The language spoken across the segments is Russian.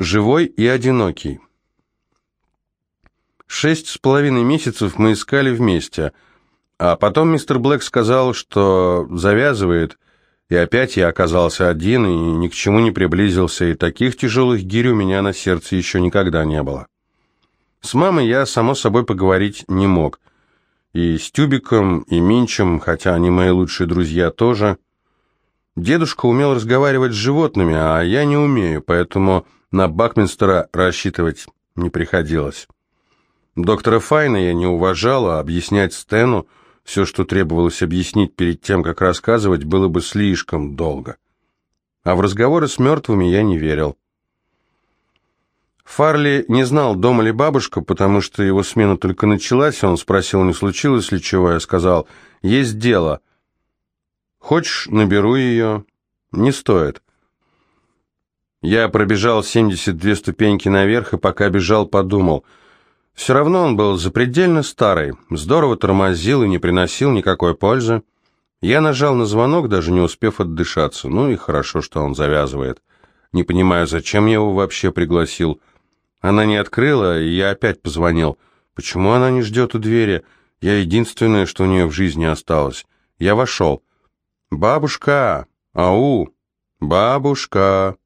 Живой и одинокий. Шесть с половиной месяцев мы искали вместе, а потом мистер Блэк сказал, что завязывает, и опять я оказался один и ни к чему не приблизился, и таких тяжелых гирь у меня на сердце еще никогда не было. С мамой я, само собой, поговорить не мог. И с Тюбиком, и Минчем, хотя они мои лучшие друзья тоже. Дедушка умел разговаривать с животными, а я не умею, поэтому на Бакминстера рассчитывать не приходилось. Доктора Файна я не уважал, а объяснять Стэну все, что требовалось объяснить перед тем, как рассказывать, было бы слишком долго. А в разговоры с мертвыми я не верил. Фарли не знал, дома ли бабушка, потому что его смена только началась, он спросил, не случилось ли чего, я сказал, есть дело. Хочешь, наберу ее? Не стоит. Я пробежал 72 ступеньки наверх, и пока бежал, подумал. Все равно он был запредельно старый, здорово тормозил и не приносил никакой пользы. Я нажал на звонок, даже не успев отдышаться. Ну и хорошо, что он завязывает. Не понимаю, зачем я его вообще пригласил. Она не открыла, и я опять позвонил. Почему она не ждет у двери? Я единственное, что у нее в жизни осталось. Я вошел. «Бабушка! Ау! Бабушка!»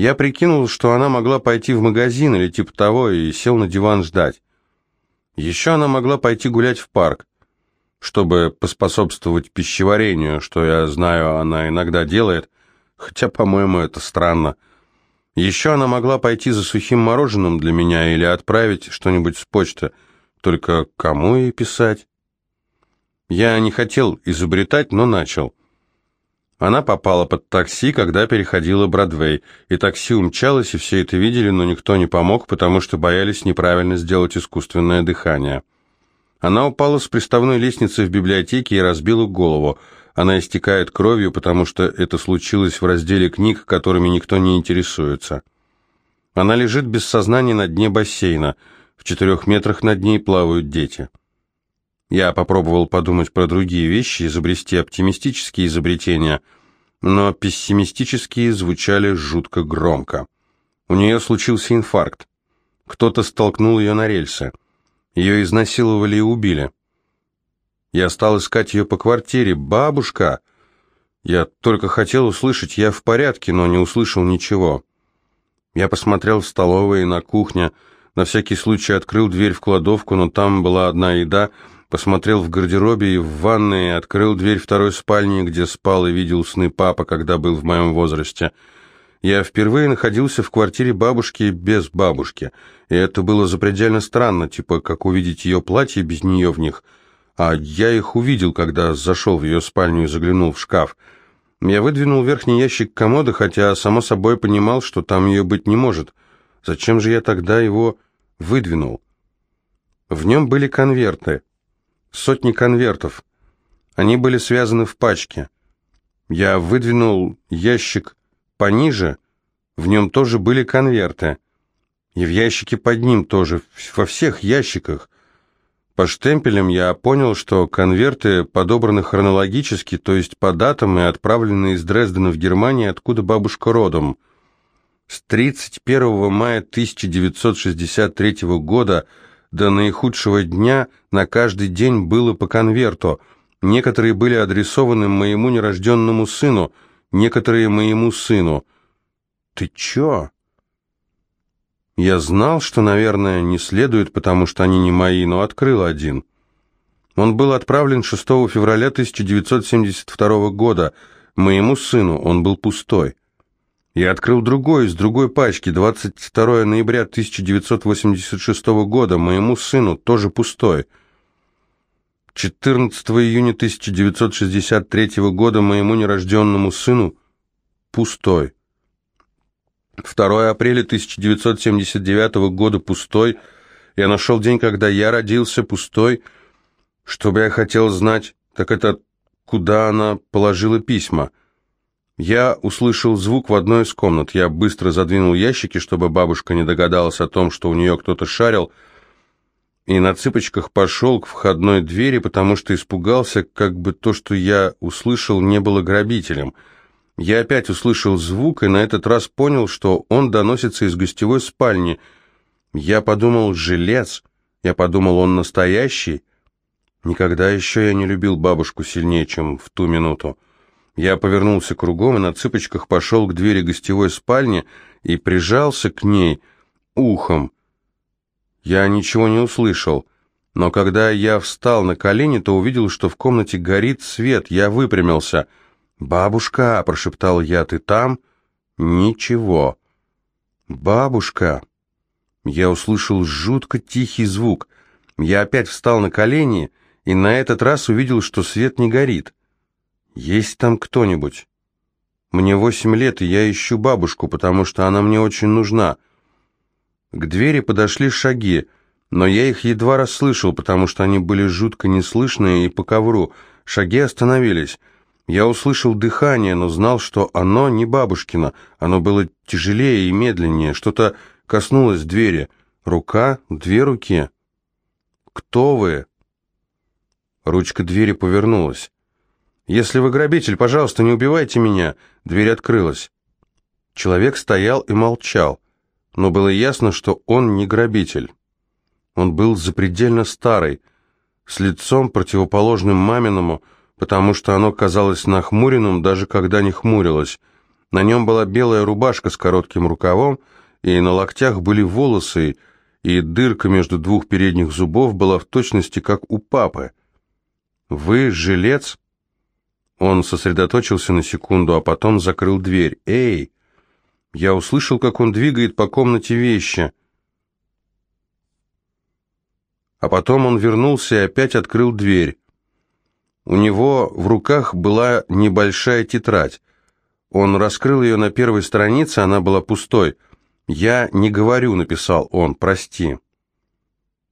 Я прикинул, что она могла пойти в магазин или типа того, и сел на диван ждать. Еще она могла пойти гулять в парк, чтобы поспособствовать пищеварению, что я знаю, она иногда делает, хотя, по-моему, это странно. Еще она могла пойти за сухим мороженым для меня или отправить что-нибудь с почты, только кому ей писать? Я не хотел изобретать, но начал. Она попала под такси, когда переходила Бродвей, и такси умчалось, и все это видели, но никто не помог, потому что боялись неправильно сделать искусственное дыхание. Она упала с приставной лестницы в библиотеке и разбила голову. Она истекает кровью, потому что это случилось в разделе книг, которыми никто не интересуется. Она лежит без сознания на дне бассейна. В четырех метрах над ней плавают дети. Я попробовал подумать про другие вещи, изобрести оптимистические изобретения, но пессимистические звучали жутко громко. У нее случился инфаркт. Кто-то столкнул ее на рельсы. Ее изнасиловали и убили. Я стал искать ее по квартире. «Бабушка!» Я только хотел услышать «я в порядке», но не услышал ничего. Я посмотрел в столовой и на кухне, на всякий случай открыл дверь в кладовку, но там была одна еда — посмотрел в гардеробе и в ванной, открыл дверь второй спальни, где спал и видел сны папа, когда был в моем возрасте. Я впервые находился в квартире бабушки без бабушки, и это было запредельно странно, типа как увидеть ее платье без нее в них. А я их увидел, когда зашел в ее спальню и заглянул в шкаф. Я выдвинул верхний ящик комода, хотя само собой понимал, что там ее быть не может. Зачем же я тогда его выдвинул? В нем были конверты сотни конвертов. Они были связаны в пачке. Я выдвинул ящик пониже, в нем тоже были конверты. И в ящике под ним тоже, во всех ящиках. По штемпелям я понял, что конверты подобраны хронологически, то есть по датам и отправлены из Дрездена в Германию, откуда бабушка родом. С 31 мая 1963 года до наихудшего дня на каждый день было по конверту. Некоторые были адресованы моему нерожденному сыну, некоторые моему сыну. «Ты чё?» Я знал, что, наверное, не следует, потому что они не мои, но открыл один. Он был отправлен 6 февраля 1972 года. Моему сыну он был пустой. Я открыл другой, из другой пачки, 22 ноября 1986 года, моему сыну, тоже пустой. 14 июня 1963 года моему нерожденному сыну пустой. 2 апреля 1979 года пустой. Я нашел день, когда я родился, пустой. Что бы я хотел знать, так это куда она положила письма. Я услышал звук в одной из комнат. Я быстро задвинул ящики, чтобы бабушка не догадалась о том, что у нее кто-то шарил, и на цыпочках пошел к входной двери, потому что испугался, как бы то, что я услышал, не было грабителем. Я опять услышал звук и на этот раз понял, что он доносится из гостевой спальни. Я подумал, жилец. Я подумал, он настоящий. Никогда еще я не любил бабушку сильнее, чем в ту минуту. Я повернулся кругом и на цыпочках пошел к двери гостевой спальни и прижался к ней ухом. Я ничего не услышал, но когда я встал на колени, то увидел, что в комнате горит свет. Я выпрямился. «Бабушка!» — прошептал я. «Ты там?» «Ничего». «Бабушка!» Я услышал жутко тихий звук. Я опять встал на колени и на этот раз увидел, что свет не горит. «Есть там кто-нибудь?» «Мне восемь лет, и я ищу бабушку, потому что она мне очень нужна». К двери подошли шаги, но я их едва расслышал, потому что они были жутко неслышные и по ковру. Шаги остановились. Я услышал дыхание, но знал, что оно не бабушкино. Оно было тяжелее и медленнее. Что-то коснулось двери. Рука, две руки. «Кто вы?» Ручка двери повернулась. «Если вы грабитель, пожалуйста, не убивайте меня!» Дверь открылась. Человек стоял и молчал, но было ясно, что он не грабитель. Он был запредельно старый, с лицом противоположным маминому, потому что оно казалось нахмуренным, даже когда не хмурилось. На нем была белая рубашка с коротким рукавом, и на локтях были волосы, и дырка между двух передних зубов была в точности как у папы. «Вы жилец?» Он сосредоточился на секунду, а потом закрыл дверь. «Эй!» Я услышал, как он двигает по комнате вещи. А потом он вернулся и опять открыл дверь. У него в руках была небольшая тетрадь. Он раскрыл ее на первой странице, она была пустой. «Я не говорю», — написал он, — «прости».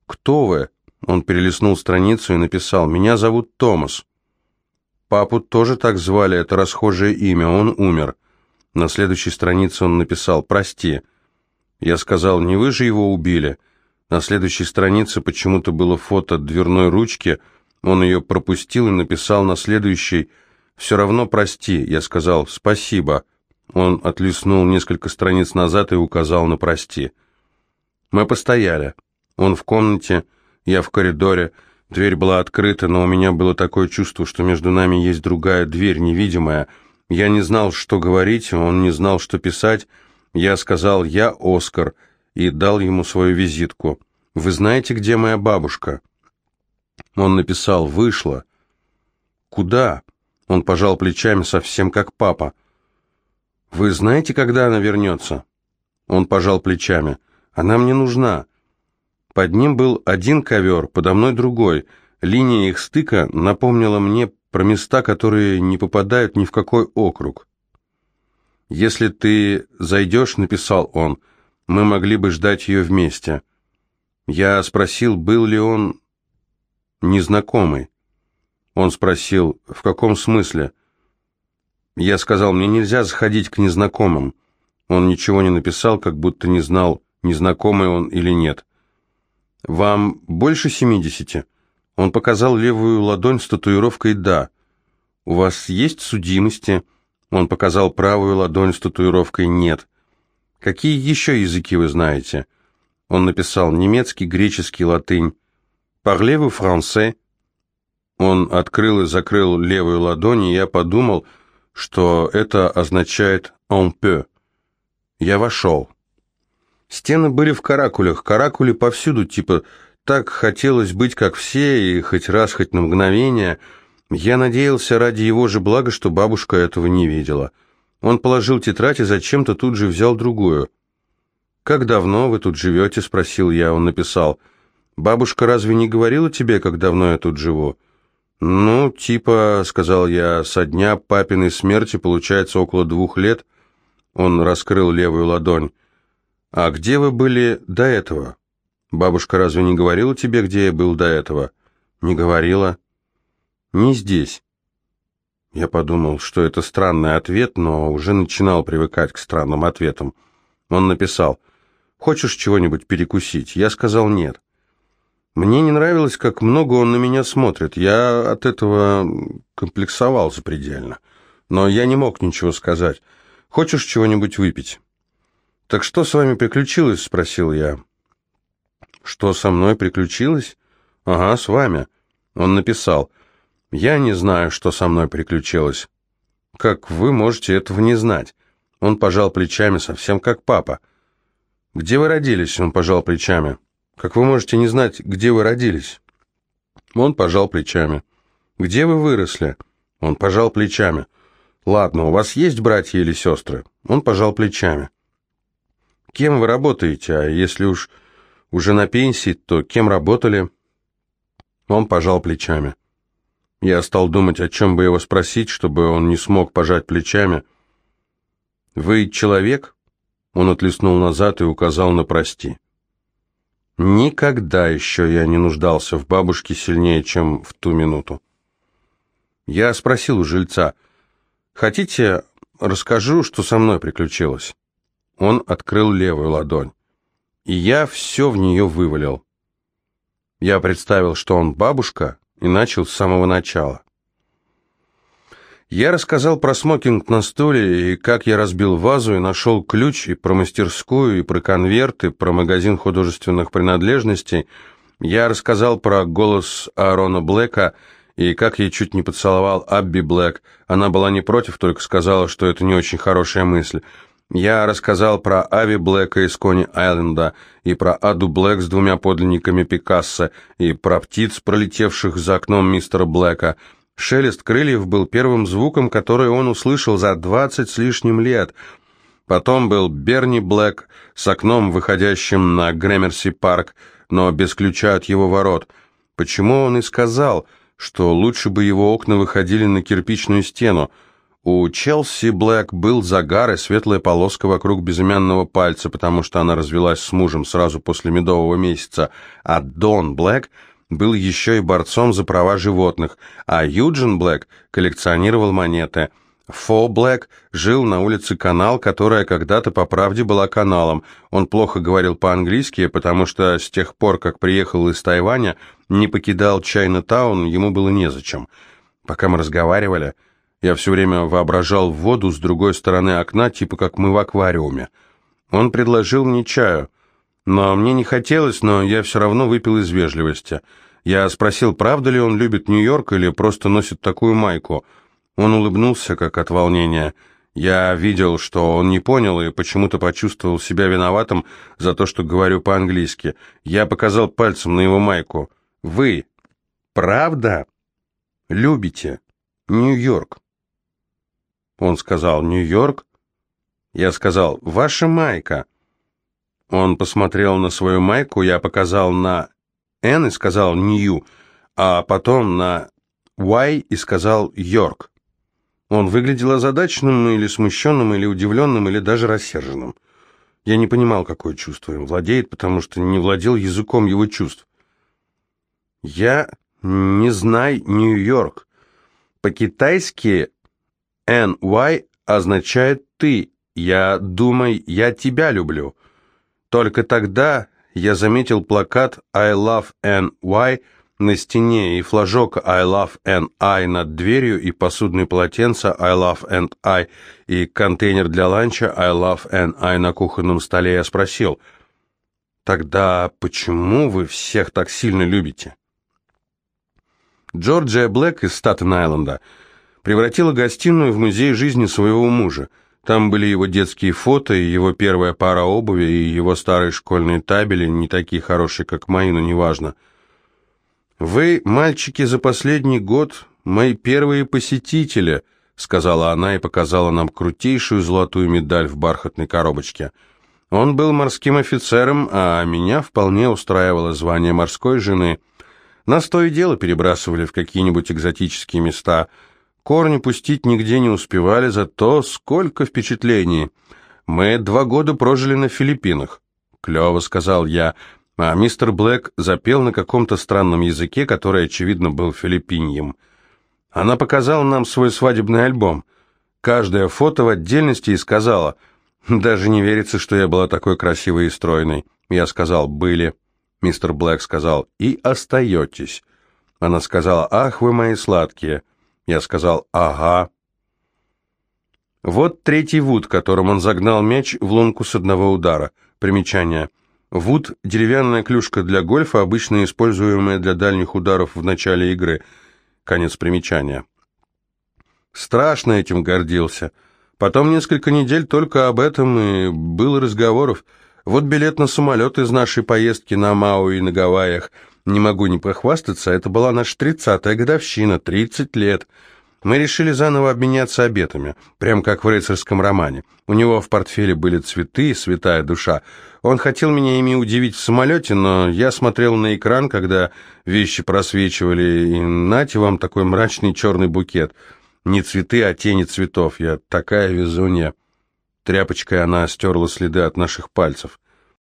«Кто вы?» Он перелистнул страницу и написал «Меня зовут Томас». Папу тоже так звали, это расхожее имя, он умер. На следующей странице он написал «Прости». Я сказал «Не вы же его убили». На следующей странице почему-то было фото дверной ручки, он ее пропустил и написал на следующей «Все равно прости». Я сказал «Спасибо». Он отлистнул несколько страниц назад и указал на «Прости». Мы постояли. Он в комнате, я в коридоре. Дверь была открыта, но у меня было такое чувство, что между нами есть другая дверь, невидимая. Я не знал, что говорить, он не знал, что писать. Я сказал «Я Оскар» и дал ему свою визитку. «Вы знаете, где моя бабушка?» Он написал «Вышла». «Куда?» Он пожал плечами совсем как папа. «Вы знаете, когда она вернется?» Он пожал плечами. «Она мне нужна. Под ним был один ковер, подо мной другой. Линия их стыка напомнила мне про места, которые не попадают ни в какой округ. «Если ты зайдешь», — написал он, — «мы могли бы ждать ее вместе». Я спросил, был ли он незнакомый. Он спросил, в каком смысле? Я сказал, мне нельзя заходить к незнакомым. Он ничего не написал, как будто не знал, незнакомый он или нет. «Вам больше семидесяти?» Он показал левую ладонь с татуировкой «Да». «У вас есть судимости?» Он показал правую ладонь с татуировкой «Нет». «Какие еще языки вы знаете?» Он написал немецкий, греческий, латынь. «Parlez-vous français?» Он открыл и закрыл левую ладонь, и я подумал, что это означает «on peut». Я вошел. Стены были в каракулях, каракули повсюду, типа так хотелось быть как все, и хоть раз, хоть на мгновение. Я надеялся ради его же блага, что бабушка этого не видела. Он положил тетрадь и зачем-то тут же взял другую. «Как давно вы тут живете?» — спросил я. Он написал. «Бабушка разве не говорила тебе, как давно я тут живу?» «Ну, типа», — сказал я, — «со дня папиной смерти получается около двух лет». Он раскрыл левую ладонь. «А где вы были до этого? Бабушка разве не говорила тебе, где я был до этого?» «Не говорила». «Не здесь». Я подумал, что это странный ответ, но уже начинал привыкать к странным ответам. Он написал, «Хочешь чего-нибудь перекусить?» Я сказал «нет». Мне не нравилось, как много он на меня смотрит. Я от этого комплексовал запредельно. но я не мог ничего сказать. Хочешь чего-нибудь выпить?» «Так что с вами приключилось?» — спросил я. «Что со мной приключилось?» «Ага, с вами». Он написал. «Я не знаю, что со мной приключилось». «Как вы можете этого не знать?» Он пожал плечами, совсем как папа. «Где вы родились?» Он пожал плечами. «Как вы можете не знать, где вы родились?» Он пожал плечами. «Где вы выросли?» Он пожал плечами. «Ладно, у вас есть братья или сестры?» Он пожал плечами. «Кем вы работаете? А если уж уже на пенсии, то кем работали?» Он пожал плечами. Я стал думать, о чем бы его спросить, чтобы он не смог пожать плечами. «Вы человек?» Он отлеснул назад и указал на «прости». Никогда еще я не нуждался в бабушке сильнее, чем в ту минуту. Я спросил у жильца, «Хотите, расскажу, что со мной приключилось?» Он открыл левую ладонь, и я все в нее вывалил. Я представил, что он бабушка, и начал с самого начала. Я рассказал про смокинг на стуле, и как я разбил вазу, и нашел ключ, и про мастерскую, и про конверты, про магазин художественных принадлежностей. Я рассказал про голос Аарона Блэка, и как я чуть не поцеловал Абби Блэк. Она была не против, только сказала, что это не очень хорошая мысль. Я рассказал про Ави Блэка из Кони-Айленда, и про Аду Блэк с двумя подлинниками Пикассо, и про птиц, пролетевших за окном мистера Блэка — Шелест крыльев был первым звуком, который он услышал за двадцать с лишним лет. Потом был Берни Блэк с окном, выходящим на Грэмерси парк, но без ключа от его ворот. Почему он и сказал, что лучше бы его окна выходили на кирпичную стену? У Челси Блэк был загар и светлая полоска вокруг безымянного пальца, потому что она развелась с мужем сразу после медового месяца, а Дон Блэк — был еще и борцом за права животных, а Юджин Блэк коллекционировал монеты. Фо Блэк жил на улице Канал, которая когда-то по правде была каналом. Он плохо говорил по-английски, потому что с тех пор, как приехал из Тайваня, не покидал Чайна-таун, ему было незачем. Пока мы разговаривали, я все время воображал воду с другой стороны окна, типа как мы в аквариуме. Он предложил мне чаю. Но мне не хотелось, но я все равно выпил из вежливости. Я спросил, правда ли он любит Нью-Йорк или просто носит такую майку. Он улыбнулся, как от волнения. Я видел, что он не понял и почему-то почувствовал себя виноватым за то, что говорю по-английски. Я показал пальцем на его майку. «Вы, правда, любите Нью-Йорк?» Он сказал «Нью-Йорк?» Я сказал «Ваша майка». Он посмотрел на свою майку, я показал на «Н» и сказал «Нью», а потом на «Y» и сказал «Йорк». Он выглядел озадаченным или смущенным, или удивленным, или даже рассерженным. Я не понимал, какое чувство им владеет, потому что не владел языком его чувств. «Я не знаю Нью-Йорк. По-китайски «NY» означает «ты». Я думаю, я тебя люблю. Только тогда я заметил плакат «I love NY» на стене и флажок «I love NI» над дверью и посудное полотенце «I love NI» и контейнер для ланча «I love NI» на кухонном столе. Я спросил, «Тогда почему вы всех так сильно любите?» Джорджия Блэк из Статен-Айленда превратила гостиную в музей жизни своего мужа – там были его детские фото, и его первая пара обуви, и его старые школьные табели, не такие хорошие, как мои, но неважно. «Вы, мальчики, за последний год мои первые посетители», сказала она и показала нам крутейшую золотую медаль в бархатной коробочке. Он был морским офицером, а меня вполне устраивало звание морской жены. Нас то и дело перебрасывали в какие-нибудь экзотические места – Корни пустить нигде не успевали, зато сколько впечатлений. Мы два года прожили на Филиппинах. Клево, сказал я, а мистер Блэк запел на каком-то странном языке, который, очевидно, был филиппиньем. Она показала нам свой свадебный альбом. Каждое фото в отдельности и сказала, «Даже не верится, что я была такой красивой и стройной». Я сказал, «Были». Мистер Блэк сказал, «И остаетесь». Она сказала, «Ах, вы мои сладкие». Я сказал «Ага». Вот третий вуд, которым он загнал мяч в лунку с одного удара. Примечание. Вуд – деревянная клюшка для гольфа, обычно используемая для дальних ударов в начале игры. Конец примечания. Страшно этим гордился. Потом несколько недель только об этом и было разговоров. Вот билет на самолет из нашей поездки на Мауи на Гавайях. Не могу не похвастаться, это была наша тридцатая годовщина, тридцать лет. Мы решили заново обменяться обетами, прям как в рыцарском романе. У него в портфеле были цветы, святая душа. Он хотел меня ими удивить в самолете, но я смотрел на экран, когда вещи просвечивали, и нате вам такой мрачный черный букет. Не цветы, а тени цветов. Я такая везунья. Тряпочкой она стерла следы от наших пальцев.